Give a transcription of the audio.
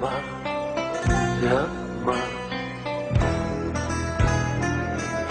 吗？人。